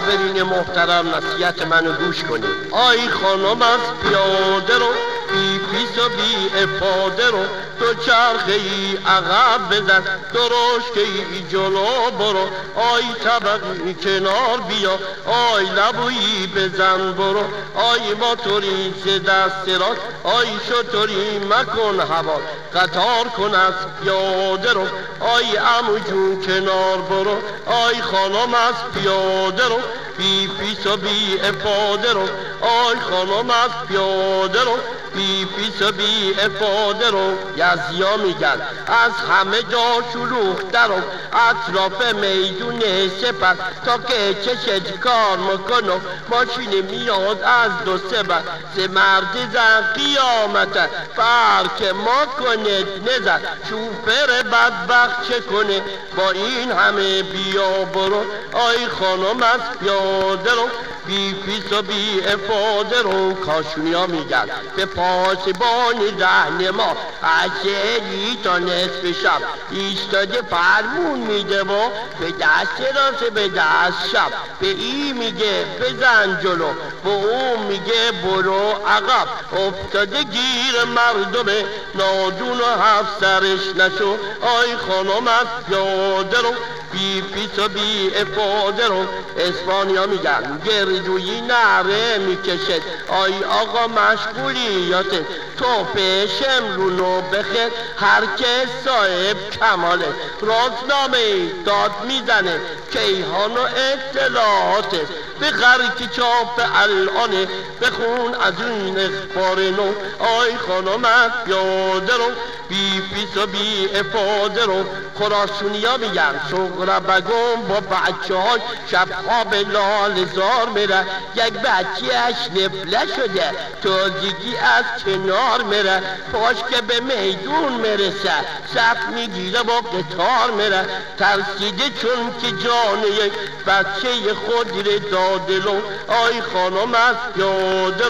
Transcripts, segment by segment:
عابرین محترم نصیحت منو گوش کنید آی خانم از پیاده رو بی فیس و بی افاده رو تو چرخه ای عقب بزن درشکه ای جلو برو. آی طبقی کنار بیا آی لبویی بزن برو. آی موتوری سه دست را آی شتری مکن هوا. قطار کن از پیاده رو آی امو جون کنار برو. آی خانم از پیاده رو بی پیس و بی افاده رو. آی خانم از پیاده رو بی پیس و بی افاده رو یزیا میگن. از همه جا شلوخته رو اطراف میدون سپر. تا که چشت کار مکنو ماشین میاد از دو سبر سه مرد زن قیامت فرق ما کنید نزد شوفر بدبخت چه کنه؟ با این همه بیا برو. آی خانم از پیاده رو بی پیس و بی افاده رو کاشونی ها میگن. به پاسبان رهن ما عشقی تا نصف شب ایستاده فرمون میده و به دست راست به دست شب. به ای میگه بزن جلو به اون میگه برو عقب. افتاده گیر مردم نادون و هفت سرش نشو. آی خانم از پیاده رو بی پیس و بی افاده رو اسپانیا میگن. گردویی نره می‌کشد آی آقا مشغولیاته پیشم رونو بخیر هر که صاحب کماله. رازنامه داد می‌زنه. کیهان و اطلاعاته بخر که چاپ الانه بخون از این اخبار نو. آی خانم پیاده رو بی پیس و بی افاده رو خراسونیا میگن شغل بگم با بچه های به لال زار میره. یک بچهش نفله شده تازگی از کنار میره. پاش که به میدون می‌رسه صف می‌گیره با قطار میره. ترسیده چون که جان یک بچه خود رو دادلو آی خانم از پیاده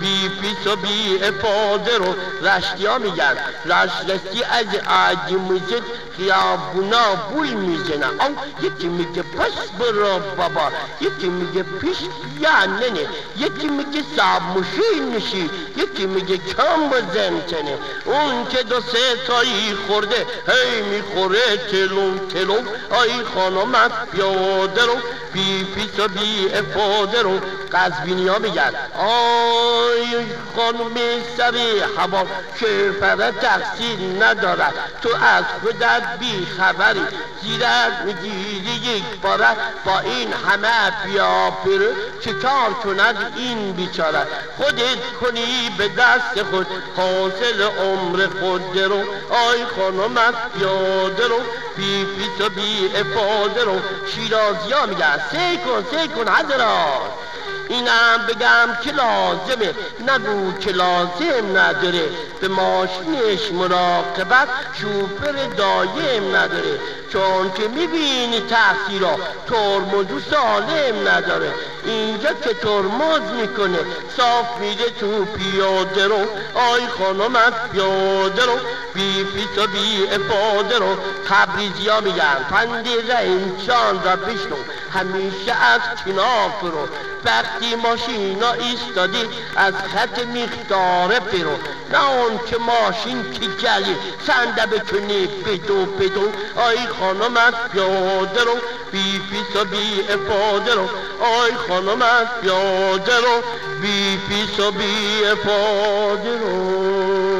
رو بی پیس و بی افاده رو رشتی ها میگن. رشت رشتی از عجی می‌زد خیابونا بوی می‌زنه او یکی میگه پس برو بابا یکی میگه پیش بیا ننه یکی میگه صاحب مشین نشی یکی میگه کم بزن تنه. اون که دو سه تایی خورده هی می‌خوره تلون تلون. آی خانم پیاده رو بی پیس و بی افاده رو قذبینی ها میگن. آی خانم سر هوا شرفره تقصیر ندارد تو از خودت بی خبری زیرت می‌گیری یک باره با این همه بیا بره چه کار کند این بیچاره؟ خودت کنی به دست خود. حاصل عمر خود رو. آی خانم پیاده رو. بی فیس و بی افاده رو. شیرازی ها میگن. سی کن سی کن حضرات. اینم بگم که لازمه. نگو که لازم نداره. به ماشینش مراقبت شوفر دایم نداره. چون که می‌بینی تقصیرا ترمزو سالم نداره. اینجا که ترمز می‌کنه. صاف میره تو پیاده رو. آی خانم از پیاده رو. بی پیس و بی افاده رو. تبریزی ها میگن. پندیره انسان را بشنو. همیشه از کنار رو وقتی ماشینا ایستادی از خط مقداره برو. نه اون که ماشین که گلی سنده بکنی بدو بدو. آی خانم از پیاده رو بی فیس و بی افاده رو. آی خانم از پیاده رو بی فیس و بی افاده رو.